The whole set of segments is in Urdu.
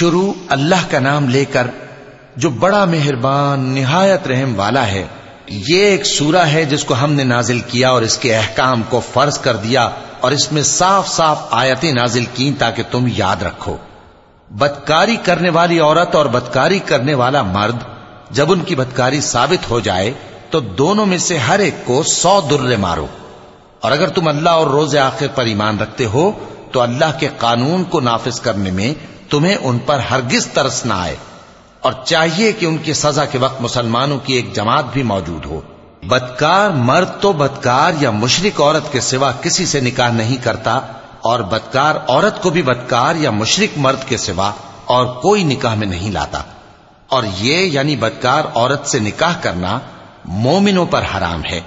شروع اللہ کا نام لے کر جو بڑا مہربان، نہایت رحم والا ہے، یہ ایک سورہ ہے جس کو ہم نے نازل کیا اور اس کے احکام کو فرض کر دیا اور اس میں صاف صاف آیتیں نازل کی تاکہ تم یاد رکھو۔ بدکاری کرنے والی عورت اور بدکاری کرنے والا مرد جب ان کی بدکاری ثابت ہو جائے تو دونوں میں سے ہر ایک کو سو درے مارو۔ اور اگر تم اللہ اور روز آخر پر ایمان رکھتے ہو تو اللہ کے قانون کو نافذ کرنے میں تمہیں ان پر ہرگز ترس نہ آئے اور چاہیے کہ ان کی سزا کے وقت مسلمانوں کی ایک جماعت بھی موجود ہو۔ بدکار مرد تو بدکار یا مشرق عورت کے سوا کسی سے نکاح نہیں کرتا اور بدکار عورت کو بھی بدکار یا مشرق مرد کے سوا اور کوئی نکاح میں نہیں لاتا۔ اور یہ یعنی بدکار عورت سے نکاح کرنا مومنوں پر حرام ہے۔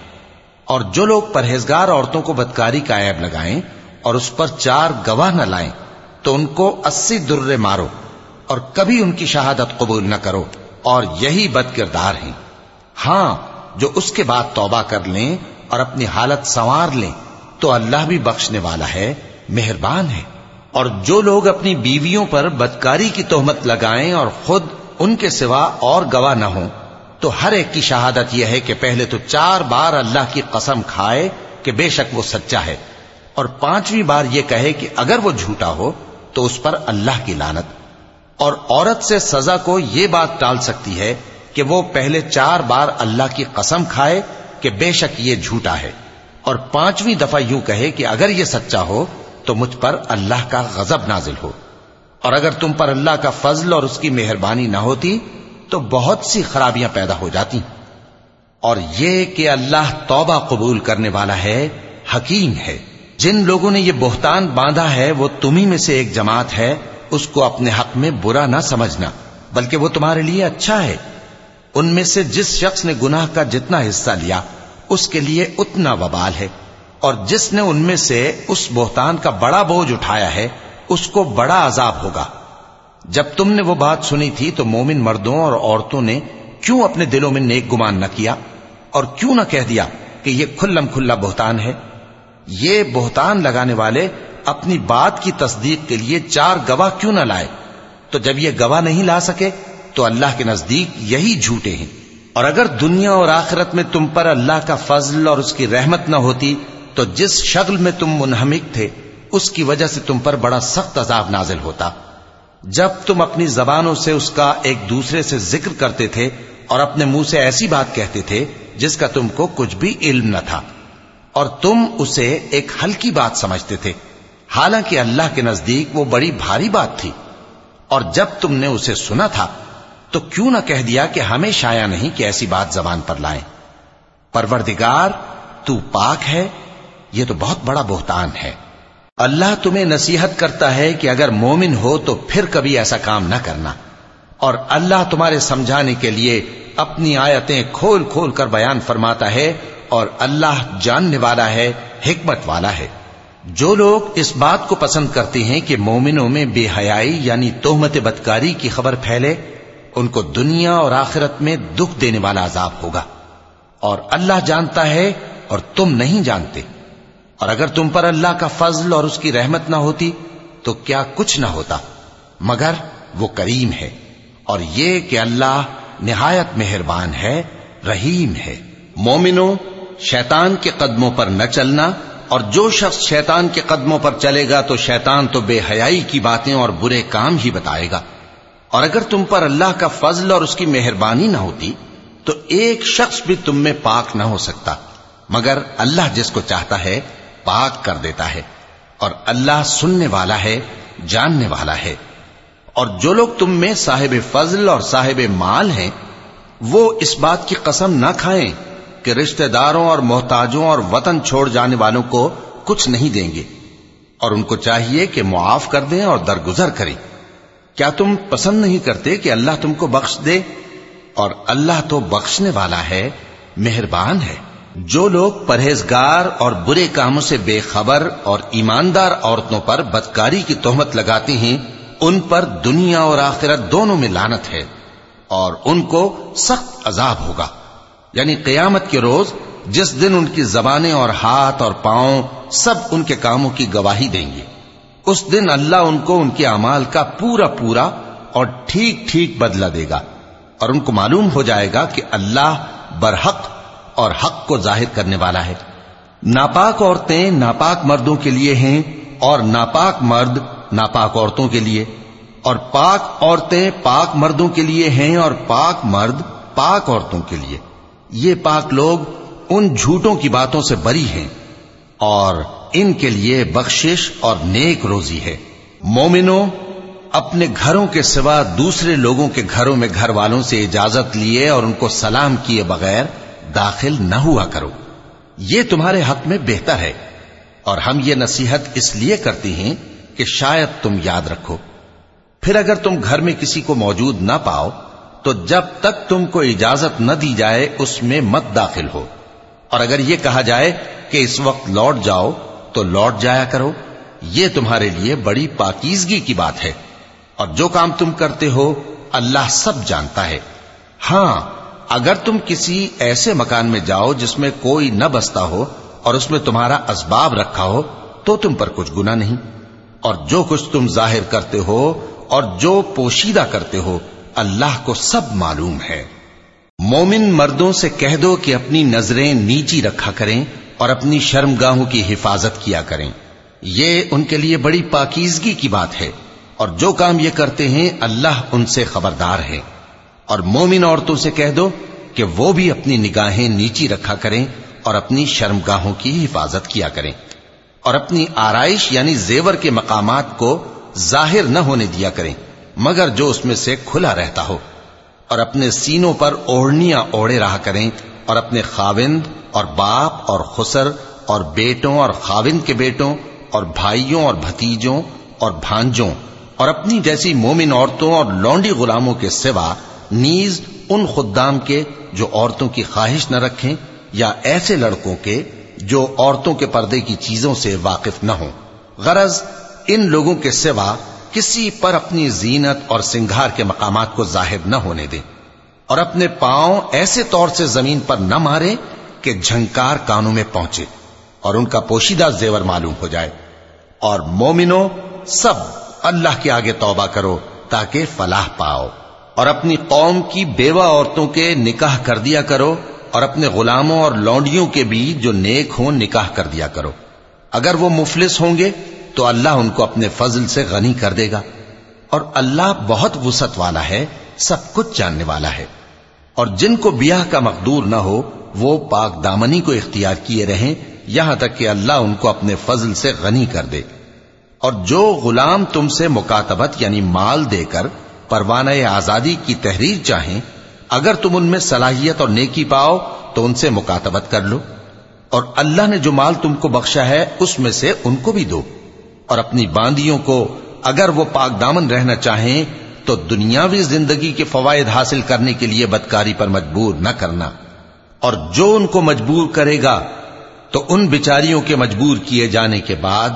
اور جو لوگ پرہیزگار عورتوں کو بدکاری کا عیب لگائیں اور اس پر چار گواہ نہ لائیں تو ان کو اسی درے مارو اور کبھی ان کی شہادت قبول نہ کرو اور یہی بد کردار ہیں۔ ہاں جو اس کے بعد توبہ کر لیں اور اپنی حالت سنوار لیں، تو اللہ بھی بخشنے والا ہے، مہربان ہے۔ اور جو لوگ اپنی بیویوں پر بدکاری کی تہمت لگائیں اور خود ان کے سوا اور گواہ نہ ہوں، تو ہر ایک کی شہادت یہ ہے کہ پہلے تو چار بار اللہ کی قسم کھائے کہ بے شک وہ سچا ہے۔ اور پانچویں بار یہ کہے کہ اگر وہ جھوٹا ہو تو اس پر اللہ کی لانت اور عورت سے سزا کو یہ بات ٹال سکتی ہے کہ وہ پہلے چار بار اللہ کی قسم کھائے کہ بے شک یہ جھوٹا ہے۔ اور پانچویں دفعہ یوں کہے کہ اگر یہ سچا ہو تو مجھ پر اللہ کا غضب نازل ہو۔ اور اگر تم پر اللہ کا فضل اور اس کی مہربانی نہ ہوتی تو بہت سی خرابیاں پیدا ہو جاتی۔ اور یہ کہ اللہ توبہ قبول کرنے والا ہے، حکیم ہے۔ جن لوگوں نے یہ بہتان باندھا ہے، وہ تمہیں میں سے ایک جماعت ہے، اس کو اپنے حق میں برا نہ سمجھنا، بلکہ وہ تمہارے لیے اچھا ہے۔ ان میں سے جس شخص نے گناہ کا جتنا حصہ لیا، اس کے لیے اتنا وبال ہے۔ اور جس نے ان میں سے اس بہتان کا بڑا بوجھ اٹھایا ہے، اس کو بڑا عذاب ہوگا۔ جب تم نے وہ بات سنی تھی تو مومن مردوں اور عورتوں نے کیوں اپنے دلوں میں نیک گمان نہ کیا؟ اور کیوں نہ کہہ دیا کہ یہ کھلم کھلا بہتان ہے؟ یہ بہتان لگانے والے اپنی بات کی تصدیق کے لیے چار گواہ کیوں نہ لائے؟ تو جب یہ گواہ نہیں لا سکے، تو اللہ کے نزدیک یہی جھوٹے ہیں۔ اور اگر دنیا اور آخرت میں تم پر اللہ کا فضل اور اس کی رحمت نہ ہوتی، تو جس شکل میں تم منہمک تھے، اس کی وجہ سے تم پر بڑا سخت عذاب نازل ہوتا۔ جب تم اپنی زبانوں سے اس کا ایک دوسرے سے ذکر کرتے تھے اور اپنے منہ سے ایسی بات کہتے تھے جس کا تم کو کچھ بھی علم نہ تھا۔ اور تم اسے ایک ہلکی بات سمجھتے تھے۔ حالانکہ اللہ کے نزدیک وہ بڑی بھاری بات تھی۔ اور جب تم نے اسے سنا تھا، تو کیوں نہ کہہ دیا کہ ہمیں شایا نہیں کہ ایسی بات زبان پر لائیں۔ پروردگار، تو پاک ہے، یہ تو بہت بڑا بہتان ہے۔ اللہ تمہیں نصیحت کرتا ہے کہ اگر مومن ہو تو پھر کبھی ایسا کام نہ کرنا۔ اور اللہ تمہارے سمجھانے کے لیے اپنی آیتیں کھول کھول کر بیان فرماتا ہے اور اللہ جاننے والا ہے، حکمت والا ہے۔ جو لوگ اس بات کو پسند کرتے ہیں کہ مومنوں میں بے حیائی یعنی توہمت بدکاری کی خبر پھیلے، ان کو دنیا اور آخرت میں دکھ دینے والا عذاب ہوگا۔ اور اللہ جانتا ہے اور تم نہیں جانتے۔ اور اگر تم پر اللہ کا فضل اور اس کی رحمت نہ ہوتی، تو کیا کچھ نہ ہوتا۔ مگر وہ کریم ہے۔ اور یہ کہ اللہ نہایت مہربان ہے، رحیم ہے۔ مومنو شیطان کے قدموں پر نہ چلنا اور جو شخص شیطان کے قدموں پر چلے گا تو شیطان تو بے حیائی کی باتیں اور برے کام ہی بتائے گا۔ اور اگر تم پر اللہ کا فضل اور اس کی مہربانی نہ ہوتی، تو ایک شخص بھی تم میں پاک نہ ہو سکتا۔ مگر اللہ جس کو چاہتا ہے، پاک کر دیتا ہے۔ اور اللہ سننے والا ہے، جاننے والا ہے۔ اور جو لوگ تم میں صاحب فضل اور صاحب مال ہیں، وہ اس بات کی قسم نہ کھائیں۔ کہ رشتہ داروں اور محتاجوں اور وطن چھوڑ جانے والوں کو کچھ نہیں دیں گے۔ اور ان کو چاہیے کہ معاف کر دیں اور درگزر کریں۔ کیا تم پسند نہیں کرتے کہ اللہ تم کو بخش دے؟ اور اللہ تو بخشنے والا ہے، مہربان ہے۔ جو لوگ پرہیزگار اور برے کاموں سے بے خبر اور ایماندار عورتوں پر بدکاری کی تہمت لگاتے ہیں، ان پر دنیا اور آخرت دونوں میں لانت ہے۔ اور ان کو سخت عذاب ہوگا۔ یعنی قیامت کے روز جس دن ان کی زبانیں اور ہاتھ اور پاؤں سب ان کے کاموں کی گواہی دیں گے، اس دن اللہ ان کو ان کے اعمال کا پورا پورا اور ٹھیک ٹھیک بدلہ دے گا اور ان کو معلوم ہو جائے گا کہ اللہ برحق اور حق کو ظاہر کرنے والا ہے۔ ناپاک عورتیں ناپاک مردوں کے لیے ہیں اور ناپاک مرد ناپاک عورتوں کے لیے۔ اور پاک عورتیں پاک مردوں کے لیے ہیں اور پاک مرد پاک عورتوں کے لیے۔ یہ پاک لوگ ان جھوٹوں کی باتوں سے بری ہیں اور ان کے لیے بخشش اور نیک روزی ہے۔ مومنوں، اپنے گھروں کے سوا دوسرے لوگوں کے گھروں میں گھر والوں سے اجازت لیے اور ان کو سلام کیے بغیر داخل نہ ہوا کرو۔ یہ تمہارے حق میں بہتر ہے اور ہم یہ نصیحت اس لیے کرتی ہیں کہ شاید تم یاد رکھو۔ پھر اگر تم گھر میں کسی کو موجود نہ پاؤ تو جب تک تم کو اجازت نہ دی جائے، اس میں مت داخل ہو۔ اور اگر یہ کہا جائے کہ اس وقت لوٹ جاؤ، تو لوٹ جایا کرو۔ یہ تمہارے لیے بڑی پاکیزگی کی بات ہے۔ اور جو کام تم کرتے ہو، اللہ سب جانتا ہے۔ ہاں اگر تم کسی ایسے مکان میں جاؤ جس میں کوئی نہ بستا ہو اور اس میں تمہارا اسباب رکھا ہو، تو تم پر کچھ گنا نہیں۔ اور جو کچھ تم ظاہر کرتے ہو اور جو پوشیدہ کرتے ہو اللہ کو سب معلوم ہے۔ مومن مردوں سے کہہ دو کہ اپنی نظریں نیچی رکھا کریں اور اپنی شرم گاہوں کی حفاظت کیا کریں۔ یہ ان کے لیے بڑی پاکیزگی کی بات ہے اور جو کام یہ کرتے ہیں اللہ ان سے خبردار ہے۔ اور مومن عورتوں سے کہہ دو کہ وہ بھی اپنی نگاہیں نیچی رکھا کریں اور اپنی شرمگاہوں کی حفاظت کیا کریں۔ اور اپنی آرائش یعنی زیور کے مقامات کو ظاہر نہ ہونے دیا کریں۔ مگر جو اس میں سے کھلا رہتا ہو اور اپنے سینوں پر اوڑھنیاں اوڑے رہا کریں اور اپنے خاوند اور باپ اور خسر اور بیٹوں اور خاوند کے بیٹوں اور بھائیوں اور بھتیجوں اور بھانجوں اور اپنی جیسی مومن عورتوں اور لونڈی غلاموں کے سوا نیز ان خدام کے جو عورتوں کی خواہش نہ رکھیں یا ایسے لڑکوں کے جو عورتوں کے پردے کی چیزوں سے واقف نہ ہوں۔ غرض ان لوگوں کے سوا کسی پر اپنی زینت اور سنگھار کے مقامات کو ظاہر نہ ہونے دیں اور اپنے پاؤں ایسے طور سے زمین پر نہ مارے کہ جھنکار کانوں میں پہنچے اور ان کا پوشیدہ زیور معلوم ہو جائے۔ اور مومنو، سب اللہ کے آگے توبہ کرو تاکہ فلاح پاؤ۔ اور اپنی قوم کی بیوہ عورتوں کے نکاح کر دیا کرو اور اپنے غلاموں اور لونڈیوں کے بھی جو نیک ہوں نکاح کر دیا کرو۔ اگر وہ مفلس ہوں گے تو اللہ ان کو اپنے فضل سے غنی کر دے گا۔ اور اللہ بہت وسط والا ہے، سب کچھ جاننے والا ہے۔ اور جن کو بیاہ کا مقدور نہ ہو، وہ پاک دامنی کو اختیار کیے رہیں، یہاں تک کہ اللہ ان کو اپنے فضل سے غنی کر دے۔ اور جو غلام تم سے مکاتبت یعنی مال دے کر پروانہ آزادی کی تحریر چاہیں، اگر تم ان میں صلاحیت اور نیکی پاؤ، تو ان سے مکاتبت کر لو۔ اور اللہ نے جو مال تم کو بخشا ہے، اس میں سے ان کو بھی دو۔ اور اپنی باندیوں کو اگر وہ پاک دامن رہنا چاہیں، تو دنیاوی زندگی کے فوائد حاصل کرنے کے لیے بدکاری پر مجبور نہ کرنا۔ اور جو ان کو مجبور کرے گا، تو ان بچاریوں کے مجبور کیے جانے کے بعد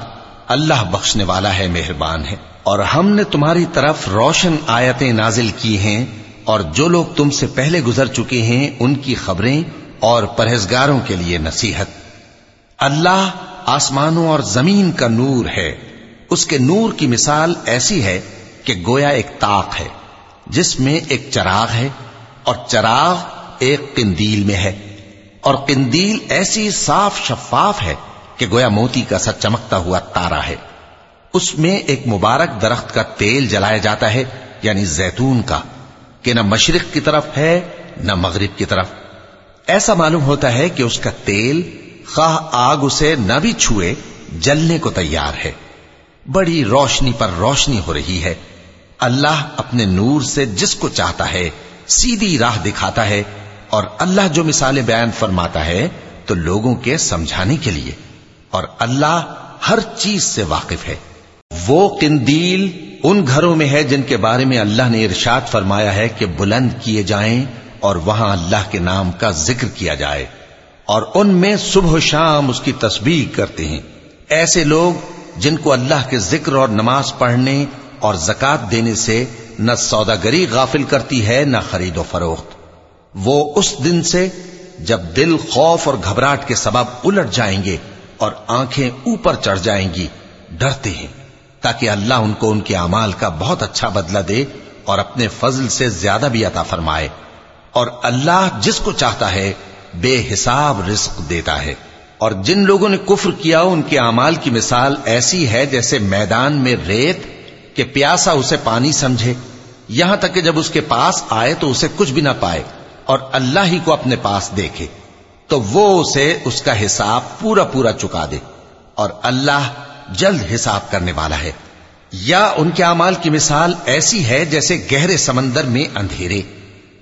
اللہ بخشنے والا ہے، مہربان ہے۔ اور ہم نے تمہاری طرف روشن آیتیں نازل کی ہیں، اور جو لوگ تم سے پہلے گزر چکے ہیں، ان کی خبریں اور پرہزگاروں کے لیے نصیحت۔ اللہ آسمانوں اور زمین کا نور ہے۔ اس کے نور کی مثال ایسی ہے کہ گویا ایک تاق ہے، جس میں ایک چراغ ہے اور چراغ ایک قندیل میں ہے۔ اور قندیل ایسی صاف شفاف ہے کہ گویا موتی کا سا چمکتا ہوا تارا ہے۔ اس میں ایک مبارک درخت کا تیل جلایا جاتا ہے یعنی زیتون کا، کہ نہ مشرق کی طرف ہے، نہ مغرب کی طرف۔ ایسا معلوم ہوتا ہے کہ اس کا تیل خواہ آگ اسے نہ بھی چھوئے، جلنے کو تیار ہے۔ بڑی روشنی پر روشنی ہو رہی ہے۔ اللہ اپنے نور سے جس کو چاہتا ہے، سیدھی راہ دکھاتا ہے۔ اور اللہ جو مثالیں بیان فرماتا ہے، تو لوگوں کے سمجھانے کے لیے۔ اور اللہ ہر چیز سے واقف ہے۔ وہ قندیل ان گھروں میں ہے جن کے بارے میں اللہ نے ارشاد فرمایا ہے کہ بلند کیے جائیں اور وہاں اللہ کے نام کا ذکر کیا جائے۔ اور ان میں صبح و شام اس کی تسبیح کرتے ہیں۔ ایسے لوگ جن کو اللہ کے ذکر اور نماز پڑھنے اور زکات دینے سے نہ سوداگری غافل کرتی ہے، نہ خرید و فروخت۔ وہ اس دن سے جب دل خوف اور گھبراہٹ کے سبب الٹ جائیں گے اور آنکھیں اوپر چڑھ جائیں گی، ڈرتے ہیں۔ تاکہ اللہ ان کو ان کے اعمال کا بہت اچھا بدلہ دے اور اپنے فضل سے زیادہ بھی عطا فرمائے۔ اور اللہ جس کو چاہتا ہے بے حساب رزق دیتا ہے۔ اور جن لوگوں نے کفر کیا، ان کے اعمال کی مثال ایسی ہے جیسے میدان میں ریت کہ پیاسا اسے پانی سمجھے۔ یہاں تک کہ جب اس کے پاس آئے تو اسے کچھ بھی نہ پائے اور اللہ ہی کو اپنے پاس دیکھے۔ تو وہ اسے اس کا حساب پورا پورا چکا دے۔ اور اللہ جلد حساب کرنے والا ہے۔ یا ان کے اعمال کی مثال ایسی ہے جیسے گہرے سمندر میں اندھیرے،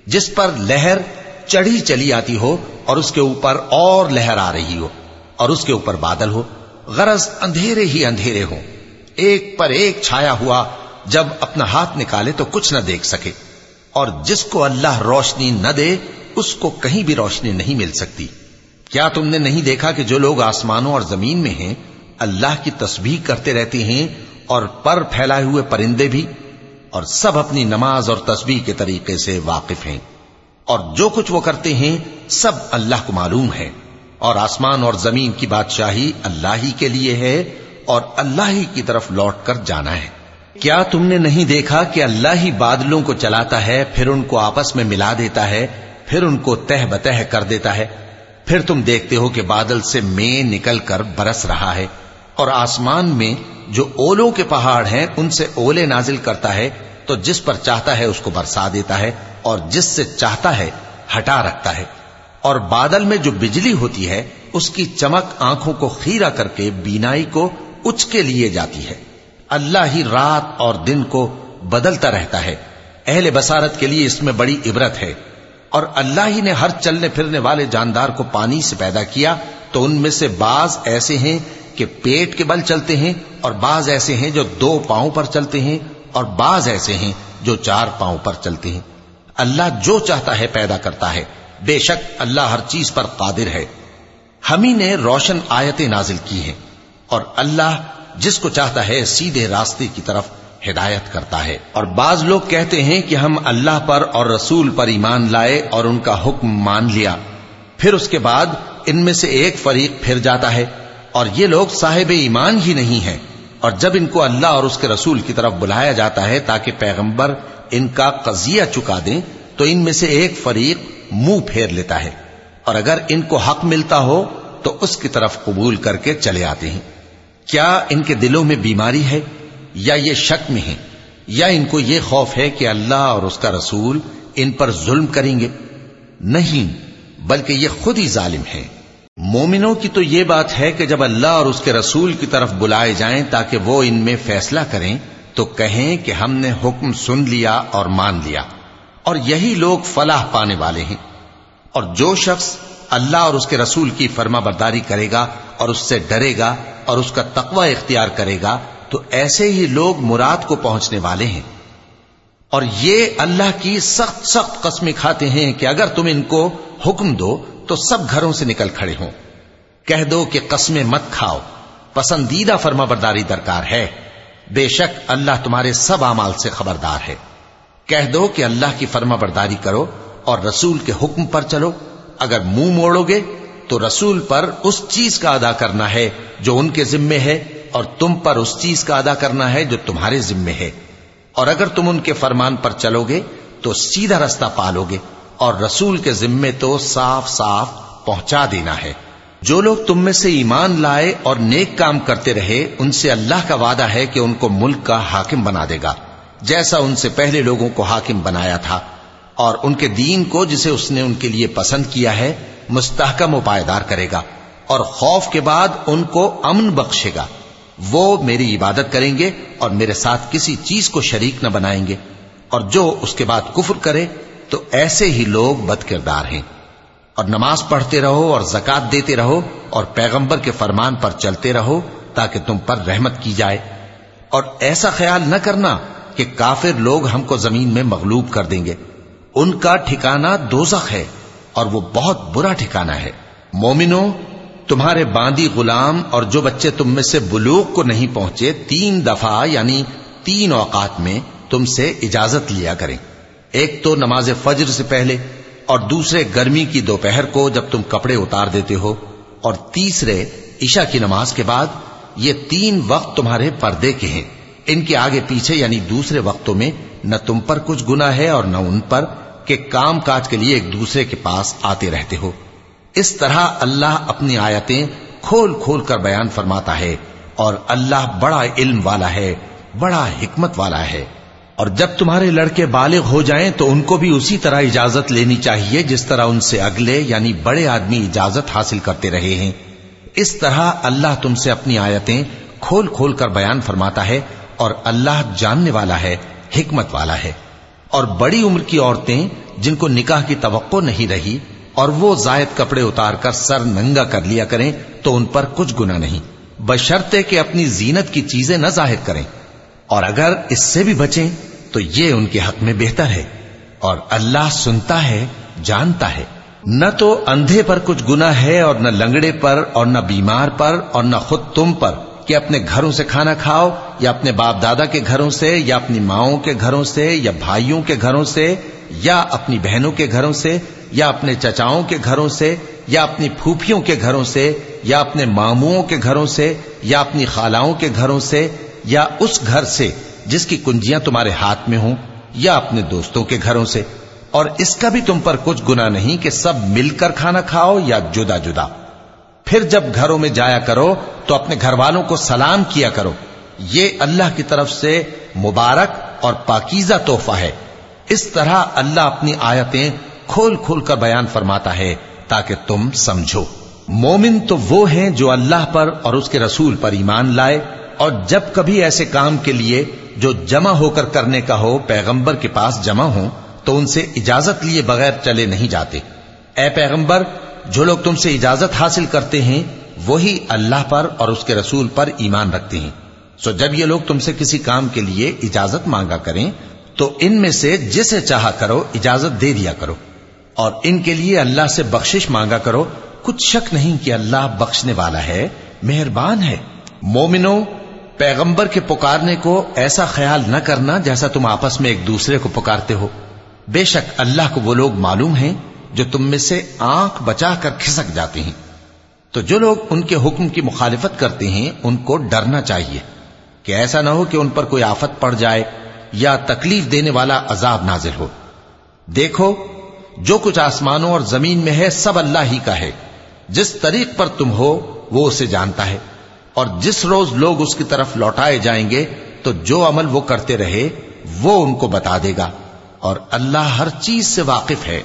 جس پر لہر چڑھی چلی آتی ہو اور اس کے اوپر اور لہر آ رہی ہو اور اس کے اوپر بادل ہو، غرض اندھیرے ہی اندھیرے ہو ایک پر ایک چھایا ہوا، جب اپنا ہاتھ نکالے تو کچھ نہ دیکھ سکے۔ اور جس کو اللہ روشنی نہ دے، اس کو کہیں بھی روشنی نہیں مل سکتی۔ کیا تم نے نہیں دیکھا کہ جو لوگ آسمانوں اور زمین میں ہیں، اللہ کی تسبیح کرتے رہتے ہیں اور پر پھیلائے ہوئے پرندے بھی؟ اور سب اپنی نماز اور تسبیح کے طریقے سے واقف ہیں۔ اور جو کچھ وہ کرتے ہیں، سب اللہ کو معلوم ہے۔ اور آسمان اور زمین کی بادشاہی اللہ ہی کے لیے ہے اور اللہ ہی کی طرف لوٹ کر جانا ہے۔ کیا تم نے نہیں دیکھا کہ اللہ ہی بادلوں کو چلاتا ہے، پھر ان کو آپس میں ملا دیتا ہے، پھر ان کو تہ بتہ کر دیتا ہے۔ پھر تم دیکھتے ہو کہ بادل سے میں نکل کر برس رہا ہے۔ اور آسمان میں جو اولوں کے پہاڑ ہیں، ان سے اولے نازل کرتا ہے۔ تو جس پر چاہتا ہے اس کو برسا دیتا ہے اور جس سے چاہتا ہے ہٹا رکھتا ہے۔ اور بادل میں جو بجلی ہوتی ہے، اس کی چمک آنکھوں کو خیرہ کر کے بینائی کو اچ کے لیے جاتی ہے۔ اللہ ہی رات اور دن کو بدلتا رہتا ہے۔ اہل بسارت کے لیے اس میں بڑی عبرت ہے۔ اور اللہ ہی نے ہر چلنے پھرنے والے جاندار کو پانی سے پیدا کیا، تو ان میں سے بعض ایسے ہیں کہ پیٹ کے بل چلتے ہیں اور بعض ایسے ہیں جو دو پاؤں پر چلتے ہیں اور بعض ایسے ہیں جو چار پاؤں پر چلتے ہیں۔ اللہ جو چاہتا ہے پیدا کرتا ہے۔ بے شک اللہ ہر چیز پر قادر ہے۔ ہم ہی نے روشن آیتیں نازل کی ہیں۔ اور اللہ جس کو چاہتا ہے سیدھے راستے کی طرف ہدایت کرتا ہے۔ اور بعض لوگ کہتے ہیں کہ ہم اللہ پر اور رسول پر ایمان لائے اور ان کا حکم مان لیا۔ پھر اس کے بعد ان میں سے ایک فریق پھر جاتا ہے۔ اور یہ لوگ صاحب ایمان ہی نہیں ہیں۔ اور جب ان کو اللہ اور اس کے رسول کی طرف بلایا جاتا ہے تاکہ پیغمبر ان کا قضیہ چکا دیں، تو ان میں سے ایک فریق منہ پھیر لیتا ہے۔ اور اگر ان کو حق ملتا ہو، تو اس کی طرف قبول کر کے چلے آتے ہیں۔ کیا ان کے دلوں میں بیماری ہے؟ یا یہ شک میں ہیں یا ان کو یہ خوف ہے کہ اللہ اور اس کا رسول ان پر ظلم کریں گے؟ نہیں، بلکہ یہ خود ہی ظالم ہے مومنوں کی تو یہ بات ہے کہ جب اللہ اور اس کے رسول کی طرف بلائے جائیں تاکہ وہ ان میں فیصلہ کریں، تو کہیں کہ ہم نے حکم سن لیا اور مان لیا۔ اور یہی لوگ فلاح پانے والے ہیں۔ اور جو شخص اللہ اور اس کے رسول کی فرما برداری کرے گا اور اس سے ڈرے گا اور اس کا تقوی اختیار کرے گا، تو ایسے ہی لوگ مراد کو پہنچنے والے ہیں۔ اور یہ اللہ کی سخت سخت قسمیں کھاتے ہیں کہ اگر تم ان کو حکم دو تو سب گھروں سے نکل کھڑے ہوں۔ کہہ دو کہ قسمیں مت کھاؤ۔ پسندیدہ فرما برداری درکار ہے۔ بے شک اللہ تمہارے سب اعمال سے خبردار ہے۔ کہہ دو کہ اللہ کی فرما برداری کرو اور رسول کے حکم پر چلو۔ اگر منہ مو موڑو گے تو رسول پر اس چیز کا ادا کرنا ہے جو ان کے ذمے ہے اور تم پر اس چیز کا ادا کرنا ہے جو تمہارے ذمے ہے۔ اور اگر تم ان کے فرمان پر چلو گے تو سیدھا رستہ پالو گے اور رسول کے ذمے تو صاف صاف پہنچا دینا ہے۔ جو لوگ تم میں سے ایمان لائے اور نیک کام کرتے رہے، ان سے اللہ کا وعدہ ہے کہ ان کو ملک کا حاکم بنا دے گا، جیسا ان سے پہلے لوگوں کو حاکم بنایا تھا۔ اور ان کے دین کو جسے اس نے ان کے لیے پسند کیا ہے، مستحکم و پائیدار کرے گا اور خوف کے بعد ان کو امن بخشے گا۔ وہ میری عبادت کریں گے اور میرے ساتھ کسی چیز کو شریک نہ بنائیں گے اور جو اس کے بعد کفر کرے تو ایسے ہی لوگ بد کردار ہیں۔ اور نماز پڑھتے رہو اور زکات دیتے رہو اور پیغمبر کے فرمان پر چلتے رہو تاکہ تم پر رحمت کی جائے۔ اور ایسا خیال نہ کرنا کہ کافر لوگ ہم کو زمین میں مغلوب کر دیں گے۔ ان کا ٹھکانہ دوزخ ہے اور وہ بہت برا ٹھکانہ ہے۔ مومنو تمہارے باندی غلام اور جو بچے تم میں سے بلوغ کو نہیں پہنچے، تین دفعہ یعنی تین اوقات میں تم سے اجازت لیا کریں۔ ایک تو نماز فجر سے پہلے اور دوسرے گرمی کی دوپہر کو جب تم کپڑے اتار دیتے ہو۔ اور تیسرے، عشاء کی نماز کے بعد یہ تین وقت تمہارے پردے کے ہیں۔ ان کے آگے پیچھے یعنی دوسرے وقتوں میں، نہ تم پر کچھ گنا ہے اور نہ ان پر کہ کام کاج کے لیے ایک دوسرے کے پاس آتے رہتے ہو۔ اس طرح اللہ اپنی آیتیں کھول کھول کر بیان فرماتا ہے اور اللہ بڑا علم والا ہے، بڑا حکمت والا ہے۔ اور جب تمہارے لڑکے بالغ ہو جائیں تو ان کو بھی اسی طرح اجازت لینی چاہیے جس طرح ان سے اگلے یعنی بڑے آدمی اجازت حاصل کرتے رہے ہیں۔ اس طرح اللہ تم سے اپنی آیتیں کھول کھول کر بیان فرماتا ہے اور اللہ جاننے والا ہے، حکمت والا ہے۔ اور بڑی عمر کی عورتیں جن کو نکاح کی توقع نہیں رہی اور وہ زائد کپڑے اتار کر سر ننگا کر لیا کریں تو ان پر کچھ گنا نہیں۔ بشرطے کہ اپنی زینت کی چیزیں نہ ظاہر کریں۔ اور اگر اس سے بھی بچیں تو یہ ان کے حق میں بہتر ہے۔ اور اللہ سنتا ہے، جانتا ہے۔ نہ تو اندھے پر کچھ گنا ہے اور نہ لنگڑے پر اور نہ بیمار پر اور نہ خود تم پر کہ اپنے گھروں سے کھانا کھاؤ یا اپنے باپ دادا کے گھروں سے یا اپنی ماؤں کے گھروں سے یا بھائیوں کے گھروں سے یا اپنی بہنوں کے گھروں سے یا اپنے چچاؤں کے گھروں سے، یا اپنی پھوپھیوں کے گھروں سے، یا اپنے ماموں کے گھروں سے، یا اپنی خالاؤں کے گھروں سے، یا اس گھر سے جس کی کنجیاں تمہارے ہاتھ میں ہوں، یا اپنے دوستوں کے گھروں سے۔ اور اس کا بھی تم پر کچھ گنا نہیں کہ سب مل کر کھانا کھاؤ یا جدا جدا۔ پھر جب گھروں میں جایا کرو تو اپنے گھر والوں کو سلام کیا کرو۔ یہ اللہ کی طرف سے مبارک اور پاکیزہ تحفہ ہے۔ اس طرح اللہ اپنی آیتیں کھول کھول کر بیان فرماتا ہے تاکہ تم سمجھو۔ مومن تو وہ ہیں جو اللہ پر اور اس کے رسول پر ایمان لائے اور جب کبھی ایسے کام کے لیے جو جمع ہو کر کرنے کا ہو پیغمبر کے پاس جمع ہو تو ان سے اجازت لیے بغیر چلے نہیں جاتے۔ اے پیغمبر، جو لوگ تم سے اجازت حاصل کرتے ہیں، وہی اللہ پر اور اس کے رسول پر ایمان رکھتے ہیں۔ سو جب یہ لوگ تم سے کسی کام کے لیے اجازت مانگا کریں، تو ان میں سے جسے چاہا کرو اجازت دے دیا کرو۔ اور ان کے لیے اللہ سے بخشش مانگا کرو۔ کچھ شک نہیں کہ اللہ بخشنے والا ہے، مہربان ہے۔ مومنو، پیغمبر کے پکارنے کو ایسا خیال نہ کرنا جیسا تم آپس میں ایک دوسرے کو پکارتے ہو۔ بے شک اللہ کو وہ لوگ معلوم ہیں جو تم میں سے آنکھ بچا کر کھسک جاتے ہیں۔ تو جو لوگ ان کے حکم کی مخالفت کرتے ہیں، ان کو ڈرنا چاہیے۔ کہ ایسا نہ ہو کہ ان پر کوئی آفت پڑ جائے یا تکلیف دینے والا عذاب نازل ہو۔ دیکھو جو کچھ آسمانوں اور زمین میں ہے، سب اللہ ہی کا ہے۔ جس طریق پر تم ہو، وہ اسے جانتا ہے۔ اور جس روز لوگ اس کی طرف لوٹائے جائیں گے، تو جو عمل وہ کرتے رہے، وہ ان کو بتا دے گا۔ اور اللہ ہر چیز سے واقف ہے۔